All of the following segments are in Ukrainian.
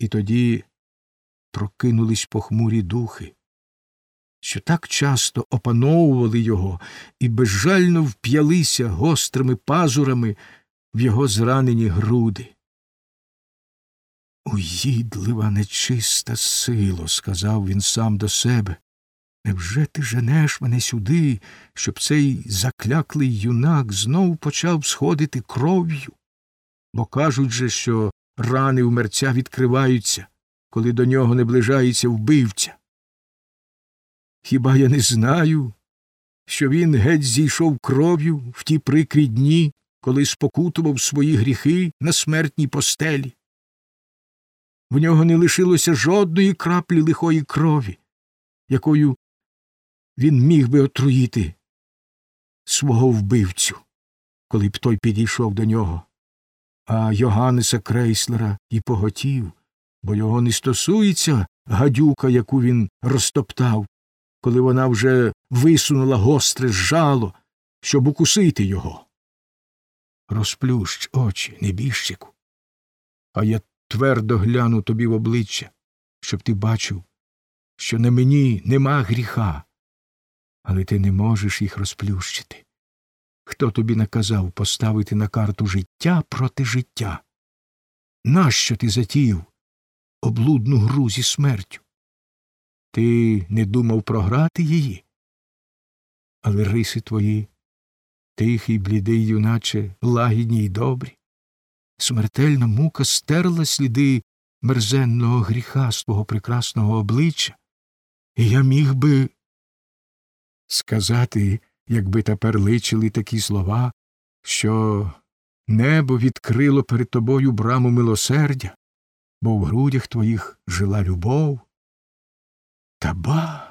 І тоді прокинулись похмурі духи, що так часто опановували його і безжально вп'ялися гострими пазурами в його зранені груди. Уїдлива нечиста сило, сказав він сам до себе. Невже ти женеш мене сюди, щоб цей закляклий юнак знов почав сходити кров'ю? Бо кажуть же, що рани мерця відкриваються, коли до нього наближається вбивця. Хіба я не знаю, що він геть зійшов кров'ю в ті прикрі дні, коли спокутував свої гріхи на смертній постелі? В нього не лишилося жодної краплі лихої крові, якою він міг би отруїти свого вбивцю, коли б той підійшов до нього. А Йоганнеса Крейслера і поготів, бо його не стосується гадюка, яку він розтоптав, коли вона вже висунула гостре жало, щоб укусити його. Розплющ очі, небіжчику, а я твердо гляну тобі в обличчя, щоб ти бачив, що на мені нема гріха, але ти не можеш їх розплющити. Хто тобі наказав поставити на карту життя проти життя? Нащо ти затіяв облудну гру зі смертю? Ти не думав програти її? Але риси твої, тихий, блідий, юначе, лагідні й добрі. Смертельна мука стерла сліди мерзенного гріха з твого прекрасного обличчя, і я міг би сказати, якби тепер личили такі слова, що небо відкрило перед тобою браму милосердя, бо в грудях твоїх жила любов. Та ба,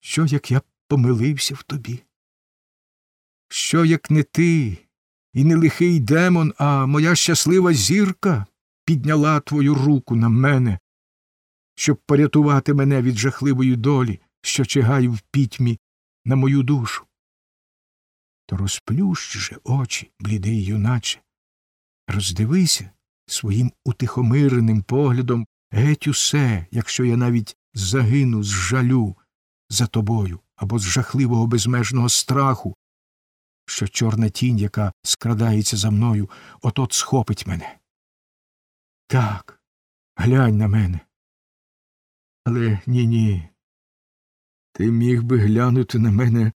що як я помилився в тобі? Що як не ти і не лихий демон, а моя щаслива зірка підняла твою руку на мене, щоб порятувати мене від жахливої долі, що чигає в пітьмі на мою душу. То розплющ же очі, блідий юначе, роздивися своїм утихомиреним поглядом геть усе, якщо я навіть загину з жалю за тобою або з жахливого безмежного страху, що чорна тінь, яка скрадається за мною, от-от схопить мене. Так, глянь на мене. Але ні ні. Ти міг би глянути на мене,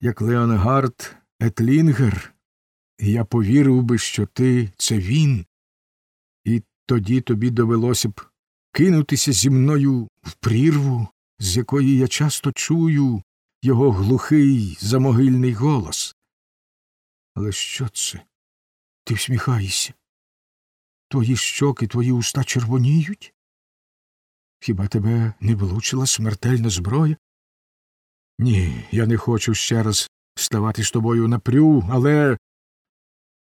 як Леонгард Етлінгер, я повірив би, що ти це він, і тоді тобі довелося б кинутися зі мною в прірву, з якої я часто чую його глухий замогильний голос. Але що це? Ти всміхаєшся? Твої щоки, твої уста червоніють? Хіба тебе не влучила смертельна зброя? Ні, я не хочу ще раз ставати з тобою напрю, але